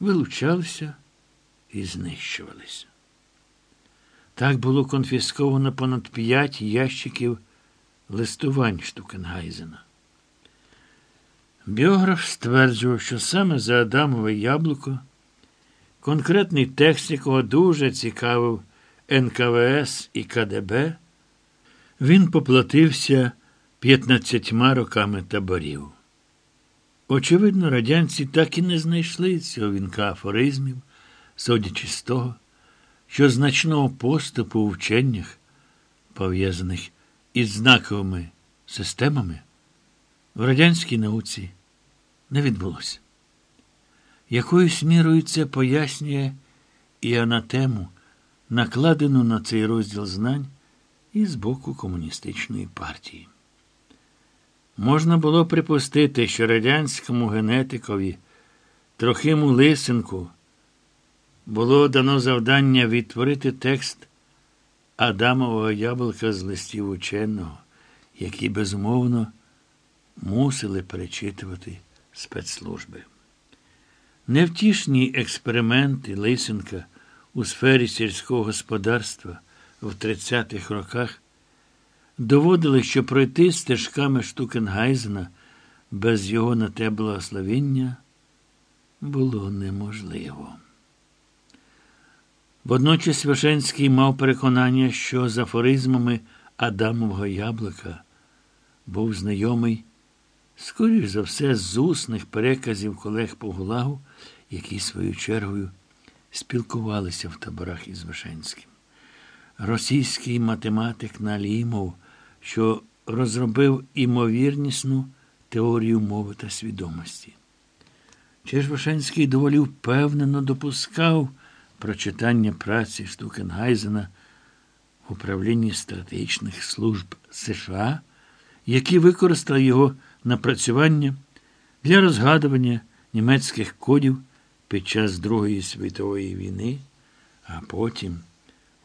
вилучалися і знищувалися. Так було конфісковано понад п'ять ящиків листувань Штукенгайзена. Біограф стверджував, що саме за Адамове яблуко, конкретний текст, якого дуже цікавив НКВС і КДБ, він поплатився 15 роками таборів. Очевидно, радянці так і не знайшли цього вінка афоризмів, судячи з того, що значного поступу у вченнях, пов'язаних із знаковими системами, в радянській науці не відбулося. Якоюсь мірою це пояснює і анатему, накладену на цей розділ знань і з боку комуністичної партії. Можна було припустити, що радянському генетикові Трохиму Лисенку було дано завдання відтворити текст Адамового яблука з листів ученого, які, безумовно, мусили перечитувати спецслужби. Невтішні експерименти Лисенка у сфері сільського господарства в 30-х роках доводили, що пройти стежками Штукенгайзена без його на те благословіння було неможливо. Водночас Свяшенський мав переконання, що з афоризмами Адамового яблука був знайомий, скоріш за все, з усних переказів колег по Гулагу, які свою чергою спілкувалися в таборах із Вишенським. Російський математик Налімов, що розробив імовірнісну теорію мови та свідомості. Червошенський доволі впевнено допускав прочитання праці Штукенгайзена в управлінні стратегічних служб США, які використали його напрацювання для розгадування німецьких кодів під час Другої світової війни, а потім,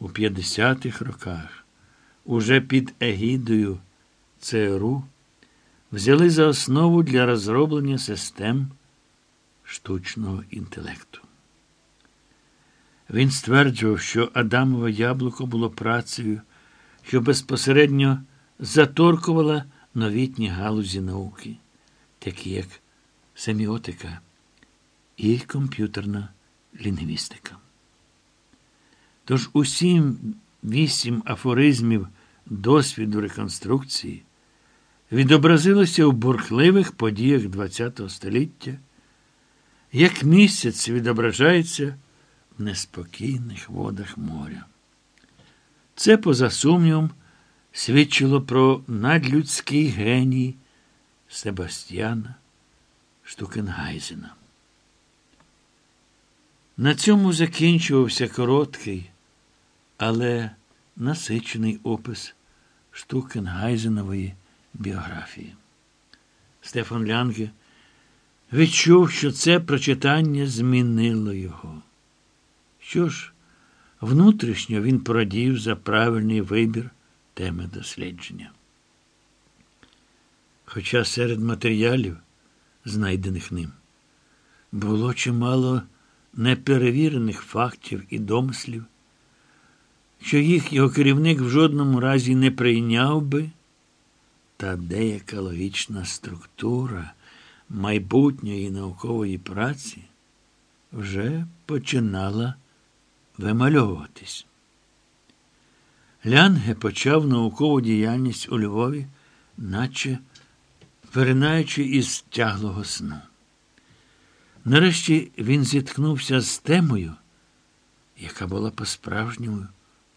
у 50-х роках, уже під егідою ЦРУ, взяли за основу для розроблення систем штучного інтелекту. Він стверджував, що Адамове яблуко було працею, що безпосередньо заторкувала новітні галузі науки, такі як семіотика і комп'ютерна лінгвістика. Тож усім вісім афоризмів досвіду реконструкції відобразилося в бурхливих подіях ХХ століття, як місяць відображається в неспокійних водах моря. Це, поза сумнівом, свідчило про надлюдський геній Себастьяна Штукенгайзена. На цьому закінчувався короткий, але насичений опис Штукенгайзенової біографії. Стефан Лянге відчув, що це прочитання змінило його. Що ж, внутрішньо він порадів за правильний вибір теми дослідження. Хоча серед матеріалів, знайдених ним, було чимало неперевірених фактів і домислів, що їх його керівник в жодному разі не прийняв би, та деяка логічна структура майбутньої наукової праці вже починала вимальовуватись. Лянге почав наукову діяльність у Львові, наче виринаючи із тяглого сну. Нарешті він зіткнувся з темою, яка була по-справжньому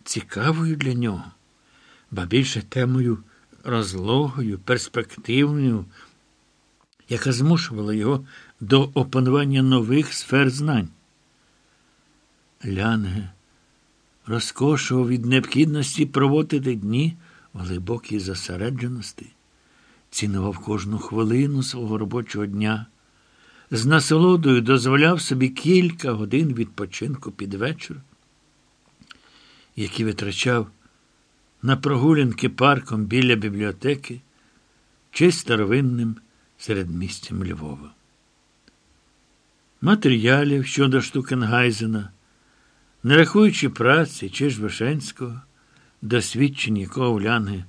цікавою для нього, ба більше темою розлогою, перспективною, яка змушувала його до опанування нових сфер знань. Лянге розкошував від необхідності проводити дні в глибокій зосередженості, цінував кожну хвилину свого робочого дня, з насолодою дозволяв собі кілька годин відпочинку під вечір, які витрачав на прогулянки парком біля бібліотеки чи старовинним середмістям Львова. матеріалів щодо Штукенгайзена, не рахуючи праці чи ж Вишенського, досвідчені якого Лянги